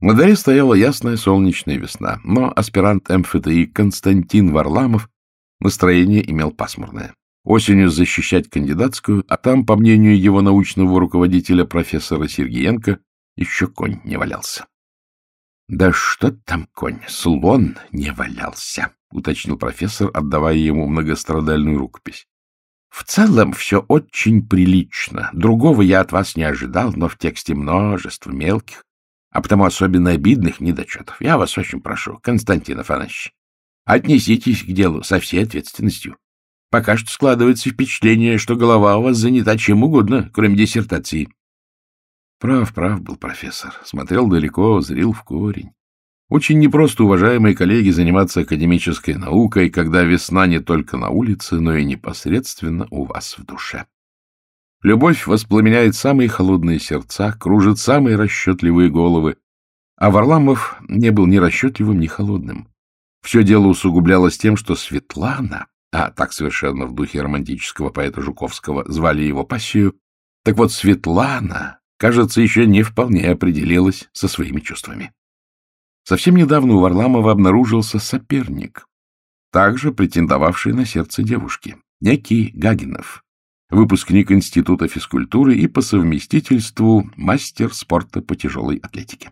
На дворе стояла ясная солнечная весна, но аспирант МФТИ Константин Варламов настроение имел пасмурное. Осенью защищать кандидатскую, а там, по мнению его научного руководителя профессора Сергеенко, еще конь не валялся. — Да что там конь, слон не валялся, — уточнил профессор, отдавая ему многострадальную рукопись. — В целом все очень прилично. Другого я от вас не ожидал, но в тексте множество мелких, а потому особенно обидных недочетов. Я вас очень прошу, Константин Афанасьевич, отнеситесь к делу со всей ответственностью. Пока что складывается впечатление, что голова у вас занята чем угодно, кроме диссертации. Прав, прав был профессор. Смотрел далеко, зрил в корень. Очень непросто, уважаемые коллеги, заниматься академической наукой, когда весна не только на улице, но и непосредственно у вас в душе. Любовь воспламеняет самые холодные сердца, кружит самые расчетливые головы. А Варламов не был ни расчетливым, ни холодным. Все дело усугублялось тем, что Светлана, а так совершенно в духе романтического поэта Жуковского звали его пассию, так вот Светлана, кажется, еще не вполне определилась со своими чувствами. Совсем недавно у Варламова обнаружился соперник, также претендовавший на сердце девушки, некий Гагинов, выпускник Института физкультуры и по совместительству мастер спорта по тяжелой атлетике.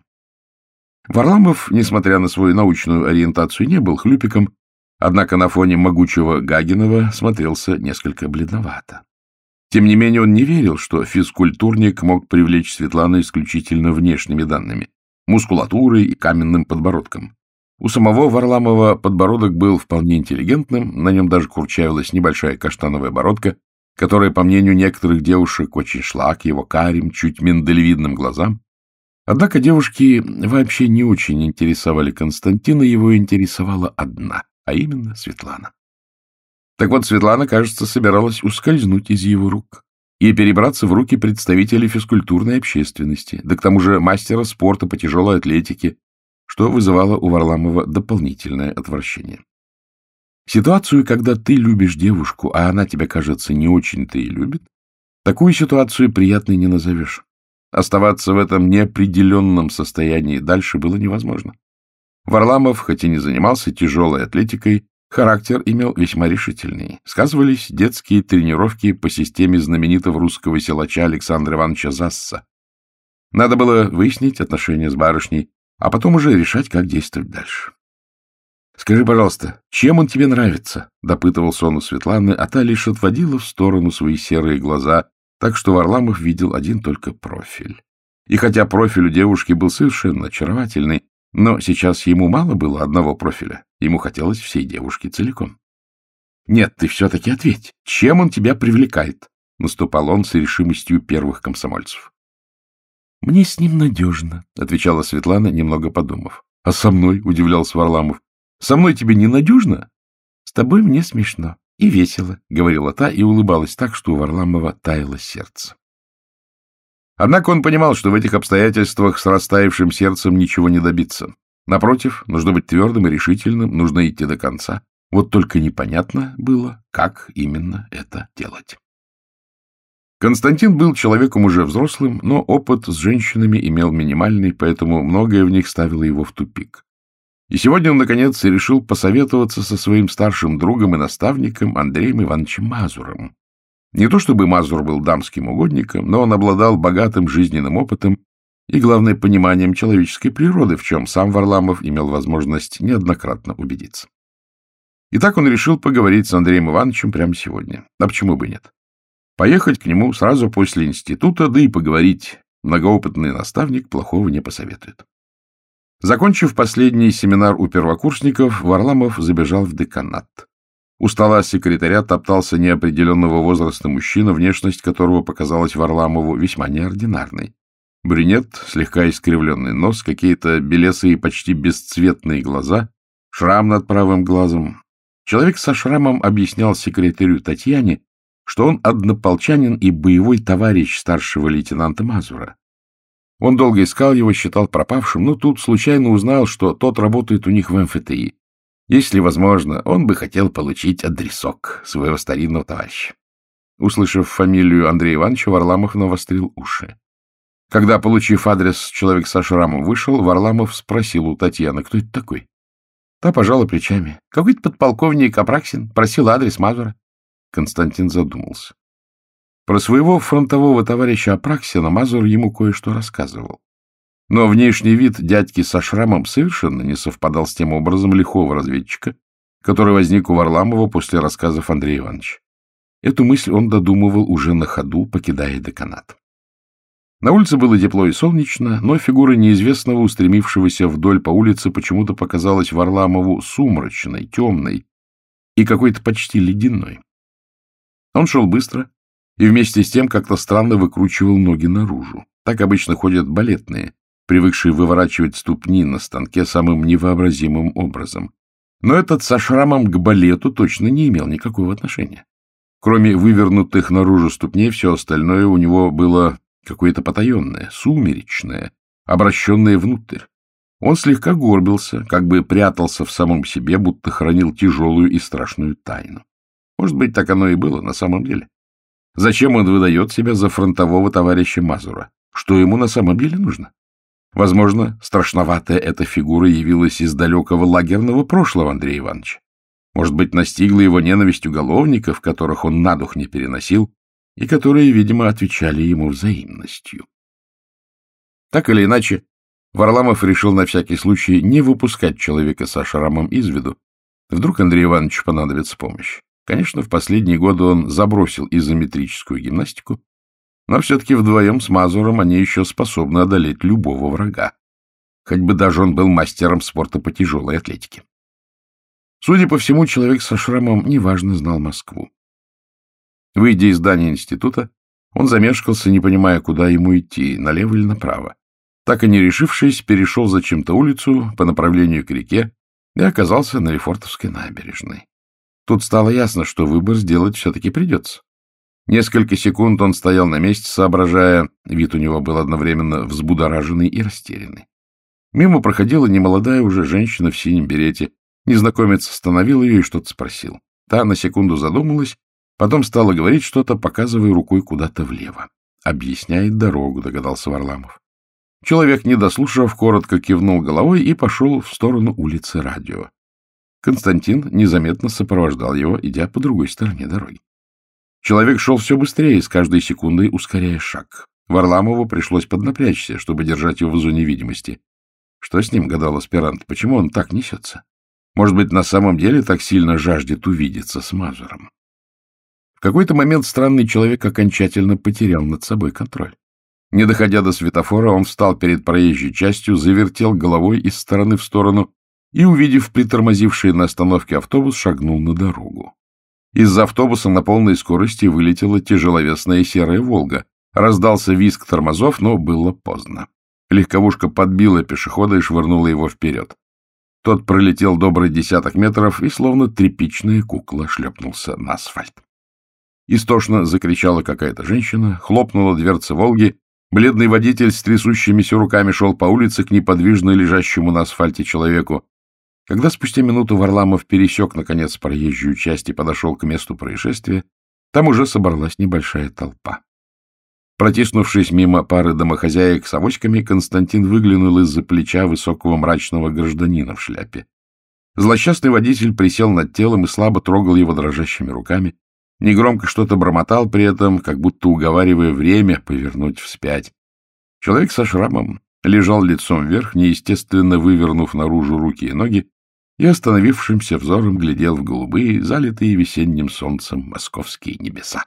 Варламов, несмотря на свою научную ориентацию, не был хлюпиком, однако на фоне могучего Гагинова смотрелся несколько бледновато. Тем не менее он не верил, что физкультурник мог привлечь Светлану исключительно внешними данными, мускулатурой и каменным подбородком. У самого Варламова подбородок был вполне интеллигентным, на нем даже курчавилась небольшая каштановая бородка, которая, по мнению некоторых девушек, очень шла к его карим, чуть миндалевидным глазам. Однако девушки вообще не очень интересовали Константина, его интересовала одна, а именно Светлана. Так вот, Светлана, кажется, собиралась ускользнуть из его рук и перебраться в руки представителей физкультурной общественности, да к тому же мастера спорта по тяжелой атлетике, что вызывало у Варламова дополнительное отвращение. Ситуацию, когда ты любишь девушку, а она тебя, кажется, не очень-то и любит, такую ситуацию приятной не назовешь. Оставаться в этом неопределенном состоянии дальше было невозможно. Варламов, хоть и не занимался тяжелой атлетикой, характер имел весьма решительный. Сказывались детские тренировки по системе знаменитого русского силача Александра Ивановича Засса. Надо было выяснить отношения с барышней, а потом уже решать, как действовать дальше. Скажи, пожалуйста, чем он тебе нравится? — допытывался он у Светланы, а та лишь отводила в сторону свои серые глаза, так что Варламов видел один только профиль. И хотя профиль у девушки был совершенно очаровательный, но сейчас ему мало было одного профиля, ему хотелось всей девушки целиком. — Нет, ты все-таки ответь, чем он тебя привлекает? — наступал он с решимостью первых комсомольцев. — Мне с ним надежно, — отвечала Светлана, немного подумав. — А со мной? — удивлялся Варламов. Со мной тебе ненадежно? С тобой мне смешно и весело, — говорила та и улыбалась так, что у Варламова таяло сердце. Однако он понимал, что в этих обстоятельствах с растаявшим сердцем ничего не добиться. Напротив, нужно быть твердым и решительным, нужно идти до конца. Вот только непонятно было, как именно это делать. Константин был человеком уже взрослым, но опыт с женщинами имел минимальный, поэтому многое в них ставило его в тупик. И сегодня он, наконец, решил посоветоваться со своим старшим другом и наставником Андреем Ивановичем Мазуром. Не то чтобы Мазур был дамским угодником, но он обладал богатым жизненным опытом и, главное, пониманием человеческой природы, в чем сам Варламов имел возможность неоднократно убедиться. Итак, он решил поговорить с Андреем Ивановичем прямо сегодня. А почему бы нет? Поехать к нему сразу после института, да и поговорить. Многоопытный наставник плохого не посоветует. Закончив последний семинар у первокурсников, Варламов забежал в деканат. У стола секретаря топтался неопределенного возраста мужчина, внешность которого показалась Варламову весьма неординарной. Брюнет, слегка искривленный нос, какие-то белесые, почти бесцветные глаза, шрам над правым глазом. Человек со шрамом объяснял секретарю Татьяне, что он однополчанин и боевой товарищ старшего лейтенанта Мазура. Он долго искал его, считал пропавшим, но тут случайно узнал, что тот работает у них в МФТИ. Если возможно, он бы хотел получить адресок своего старинного товарища. Услышав фамилию Андрея Ивановича, Варламов навострил уши. Когда, получив адрес, человек со шрамом вышел, Варламов спросил у Татьяны, кто это такой. Та пожала плечами. Какой-то подполковник Апраксин просил адрес Мазура. Константин задумался. Про своего фронтового товарища Апраксина Мазур ему кое-что рассказывал. Но внешний вид дядьки со шрамом совершенно не совпадал с тем образом лихого разведчика, который возник у Варламова после рассказов Андрея Ивановича. Эту мысль он додумывал уже на ходу, покидая деканат. На улице было тепло и солнечно, но фигура неизвестного, устремившегося вдоль по улице, почему-то показалась Варламову сумрачной, темной и какой-то почти ледяной. Он шел быстро и вместе с тем как-то странно выкручивал ноги наружу. Так обычно ходят балетные, привыкшие выворачивать ступни на станке самым невообразимым образом. Но этот со шрамом к балету точно не имел никакого отношения. Кроме вывернутых наружу ступней, все остальное у него было какое-то потаенное, сумеречное, обращенное внутрь. Он слегка горбился, как бы прятался в самом себе, будто хранил тяжелую и страшную тайну. Может быть, так оно и было на самом деле. Зачем он выдает себя за фронтового товарища Мазура? Что ему на самом деле нужно? Возможно, страшноватая эта фигура явилась из далекого лагерного прошлого Андрея Ивановича. Может быть, настигла его ненависть уголовников, которых он на дух не переносил, и которые, видимо, отвечали ему взаимностью. Так или иначе, Варламов решил на всякий случай не выпускать человека со шрамом из виду. Вдруг Андрею Ивановичу понадобится помощь. Конечно, в последние годы он забросил изометрическую гимнастику, но все-таки вдвоем с Мазуром они еще способны одолеть любого врага. Хоть бы даже он был мастером спорта по тяжелой атлетике. Судя по всему, человек со шрамом неважно знал Москву. Выйдя из здания института, он замешкался, не понимая, куда ему идти, налево или направо. Так и не решившись, перешел зачем-то улицу по направлению к реке и оказался на Лефортовской набережной. Тут стало ясно, что выбор сделать все-таки придется. Несколько секунд он стоял на месте, соображая, вид у него был одновременно взбудораженный и растерянный. Мимо проходила немолодая уже женщина в синем берете. Незнакомец остановил ее и что-то спросил. Та на секунду задумалась Потом стала говорить что-то, показывая рукой куда-то влево. «Объясняет дорогу», — догадался Варламов. Человек, не дослушав, коротко кивнул головой и пошел в сторону улицы Радио. Константин незаметно сопровождал его, идя по другой стороне дороги. Человек шел все быстрее, с каждой секундой ускоряя шаг. Варламову пришлось поднапрячься, чтобы держать его в зоне видимости. Что с ним, гадал аспирант, почему он так несется? Может быть, на самом деле так сильно жаждет увидеться с Мазуром? В какой-то момент странный человек окончательно потерял над собой контроль. Не доходя до светофора, он встал перед проезжей частью, завертел головой из стороны в сторону и, увидев притормозивший на остановке автобус, шагнул на дорогу. Из автобуса на полной скорости вылетела тяжеловесная серая «Волга». Раздался визг тормозов, но было поздно. Легковушка подбила пешехода и швырнула его вперед. Тот пролетел добрый десяток метров и, словно тряпичная кукла, шлепнулся на асфальт. Истошно закричала какая-то женщина, хлопнула дверца «Волги». Бледный водитель с трясущимися руками шел по улице к неподвижно лежащему на асфальте человеку. Когда спустя минуту Варламов пересек, наконец, проезжую часть и подошел к месту происшествия, там уже собралась небольшая толпа. Протиснувшись мимо пары домохозяек с авоськами, Константин выглянул из-за плеча высокого мрачного гражданина в шляпе. Злосчастный водитель присел над телом и слабо трогал его дрожащими руками, Негромко что-то бормотал при этом, как будто уговаривая время повернуть вспять. Человек со шрамом лежал лицом вверх, неестественно вывернув наружу руки и ноги, и остановившимся взором глядел в голубые, залитые весенним солнцем московские небеса.